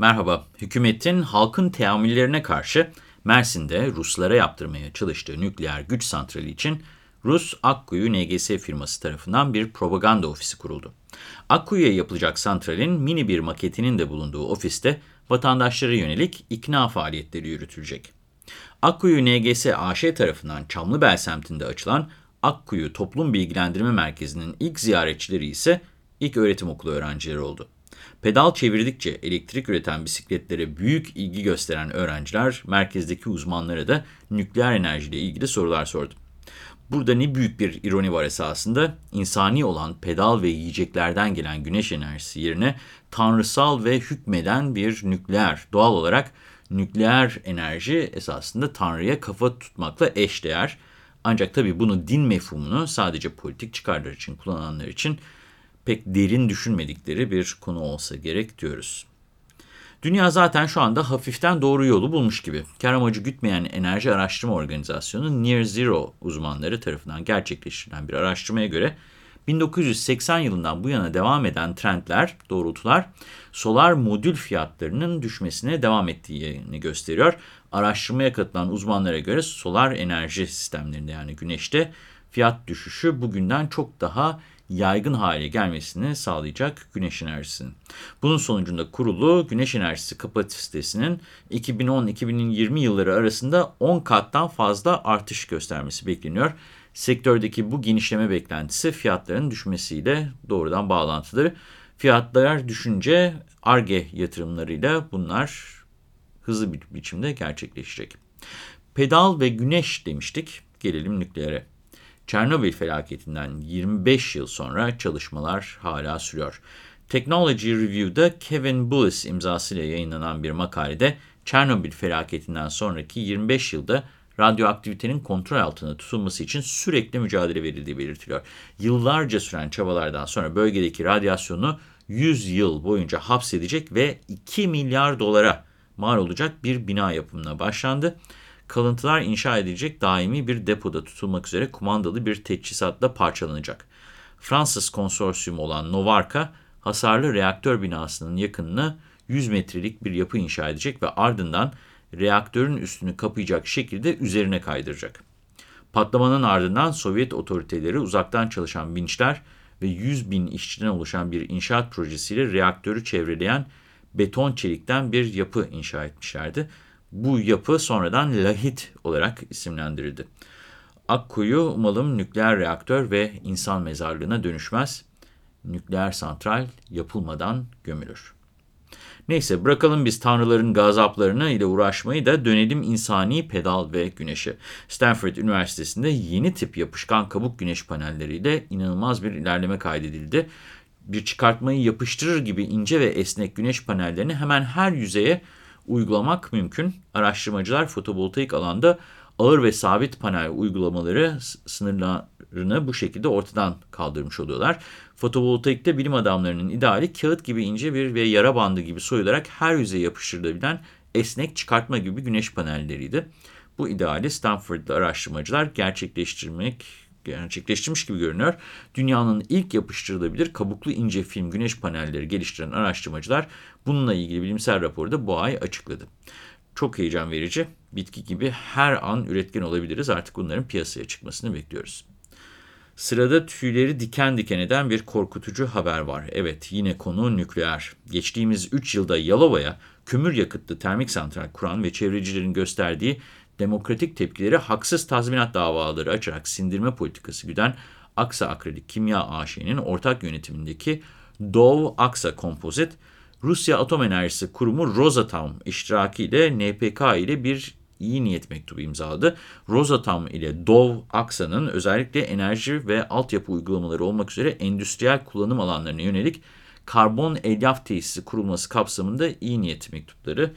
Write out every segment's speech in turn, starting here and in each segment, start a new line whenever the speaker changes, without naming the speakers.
Merhaba, hükümetin halkın teamüllerine karşı Mersin'de Ruslara yaptırmaya çalıştığı nükleer güç santrali için Rus Akkuyu NGS firması tarafından bir propaganda ofisi kuruldu. Akkuyu'ya yapılacak santralin mini bir maketinin de bulunduğu ofiste vatandaşlara yönelik ikna faaliyetleri yürütülecek. Akkuyu NGS AŞ tarafından Çamlıbel semtinde açılan Akkuyu Toplum Bilgilendirme Merkezi'nin ilk ziyaretçileri ise ilk öğretim okulu öğrencileri oldu. Pedal çevirdikçe elektrik üreten bisikletlere büyük ilgi gösteren öğrenciler merkezdeki uzmanlara da nükleer enerjiyle ilgili sorular sordu. Burada ne büyük bir ironi var esasında. İnsani olan pedal ve yiyeceklerden gelen güneş enerjisi yerine tanrısal ve hükmeden bir nükleer, doğal olarak nükleer enerji esasında Tanrı'ya kafa tutmakla eşdeğer. Ancak tabii bunu din mefhumunu sadece politik çıkarlar için kullananlar için pek derin düşünmedikleri bir konu olsa gerek diyoruz. Dünya zaten şu anda hafiften doğru yolu bulmuş gibi. Kar amacı gütmeyen enerji araştırma organizasyonu Near Zero uzmanları tarafından gerçekleştirilen bir araştırmaya göre 1980 yılından bu yana devam eden trendler, doğrultular solar modül fiyatlarının düşmesine devam ettiğini gösteriyor. Araştırmaya katılan uzmanlara göre solar enerji sistemlerinde yani güneşte fiyat düşüşü bugünden çok daha yaygın hale gelmesini sağlayacak güneş enerjisinin. Bunun sonucunda kurulu güneş enerjisi kapasitesinin 2010-2020 yılları arasında 10 kattan fazla artış göstermesi bekleniyor. Sektördeki bu genişleme beklentisi fiyatların düşmesiyle doğrudan bağlantılı. Fiyatlar düşünce ARGE yatırımlarıyla bunlar hızlı bir biçimde gerçekleşecek. Pedal ve güneş demiştik. Gelelim nükleere. Çernobil felaketinden 25 yıl sonra çalışmalar hala sürüyor. Technology Review'da Kevin Bullis imzasıyla yayınlanan bir makalede Çernobil felaketinden sonraki 25 yılda radyoaktivitenin kontrol altında tutulması için sürekli mücadele verildiği belirtiliyor. Yıllarca süren çabalardan sonra bölgedeki radyasyonu 100 yıl boyunca hapsedecek ve 2 milyar dolara mal olacak bir bina yapımına başlandı kalıntılar inşa edilecek daimi bir depoda tutulmak üzere kumandalı bir teçhizatla parçalanacak. Fransız konsorsiyumu olan Novarka, hasarlı reaktör binasının yakınına 100 metrelik bir yapı inşa edecek ve ardından reaktörün üstünü kapayacak şekilde üzerine kaydıracak. Patlamanın ardından Sovyet otoriteleri uzaktan çalışan vinçler ve 100 bin işçiden oluşan bir inşaat projesiyle reaktörü çevreleyen beton çelikten bir yapı inşa etmişlerdi. Bu yapı sonradan lahit olarak isimlendirildi. Akkuyu umalım nükleer reaktör ve insan mezarlığına dönüşmez. Nükleer santral yapılmadan gömülür. Neyse bırakalım biz tanrıların gazaplarına ile uğraşmayı da dönelim insani pedal ve güneşe. Stanford Üniversitesi'nde yeni tip yapışkan kabuk güneş panelleriyle inanılmaz bir ilerleme kaydedildi. Bir çıkartmayı yapıştırır gibi ince ve esnek güneş panellerini hemen her yüzeye uygulamak mümkün. Araştırmacılar fotovoltaik alanda ağır ve sabit panel uygulamaları sınırlarını bu şekilde ortadan kaldırmış oluyorlar. Fotovoltaikte bilim adamlarının ideali kağıt gibi ince bir ve yara bandı gibi soyularak her yüzeye yapıştırılabilen esnek çıkartma gibi güneş panelleriydi. Bu ideali Stanford'da araştırmacılar gerçekleştirmek gerçekleştirmiş gibi görünüyor. Dünyanın ilk yapıştırılabilir kabuklu ince film güneş panelleri geliştiren araştırmacılar bununla ilgili bilimsel raporu da bu ay açıkladı. Çok heyecan verici. Bitki gibi her an üretken olabiliriz. Artık bunların piyasaya çıkmasını bekliyoruz. Sırada tüyleri diken diken eden bir korkutucu haber var. Evet yine konu nükleer. Geçtiğimiz 3 yılda Yalova'ya kömür yakıtlı termik santral kuran ve çevrecilerin gösterdiği demokratik tepkileri haksız tazminat davaları açarak sindirme politikası güden Aksa Akrilik Kimya AŞ'nin ortak yönetimindeki Dov Aksa Kompozit, Rusya Atom Enerjisi Kurumu Rosatom iştirakiyle NPK ile bir iyi niyet mektubu imzaladı. Rosatom ile Dov Aksa'nın özellikle enerji ve altyapı uygulamaları olmak üzere endüstriyel kullanım alanlarına yönelik karbon elyaf tesisi kurulması kapsamında iyi niyet mektupları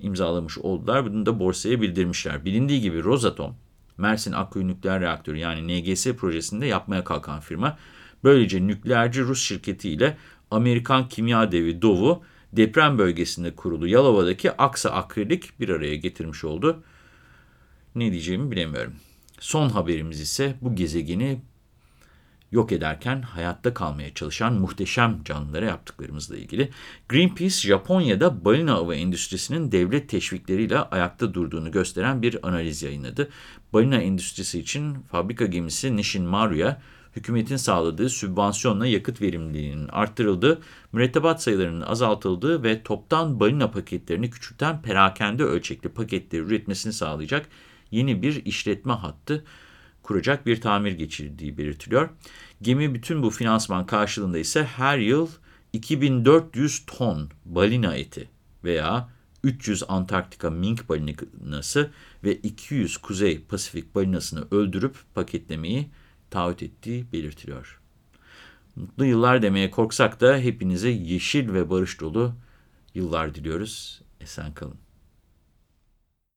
imzalamış oldular. Bunu da borsaya bildirmişler. Bilindiği gibi Rosatom, Mersin Akkuyu Nükleer Reaktörü yani NGS projesinde yapmaya kalkan firma. Böylece nükleerci Rus şirketiyle Amerikan kimya devi Dov'u deprem bölgesinde kurulu Yalova'daki Aksa Akrilik bir araya getirmiş oldu. Ne diyeceğimi bilemiyorum. Son haberimiz ise bu gezegeni yok ederken hayatta kalmaya çalışan muhteşem canlılara yaptıklarımızla ilgili. Greenpeace, Japonya'da balina avı endüstrisinin devlet teşvikleriyle ayakta durduğunu gösteren bir analiz yayınladı. Balina endüstrisi için fabrika gemisi Nishin Maru'ya hükümetin sağladığı sübvansiyonla yakıt verimliliğinin arttırıldığı, mürettebat sayılarının azaltıldığı ve toptan balina paketlerini küçülten perakende ölçekli paketleri üretmesini sağlayacak yeni bir işletme hattı kuracak bir tamir geçirdiği belirtiliyor. Gemi bütün bu finansman karşılığında ise her yıl 2400 ton balina eti veya 300 Antarktika mink balinası ve 200 Kuzey Pasifik balinasını öldürüp paketlemeyi taahhüt ettiği belirtiliyor. Mutlu yıllar demeye korksak da hepinize yeşil ve barış dolu yıllar diliyoruz. Esen kalın.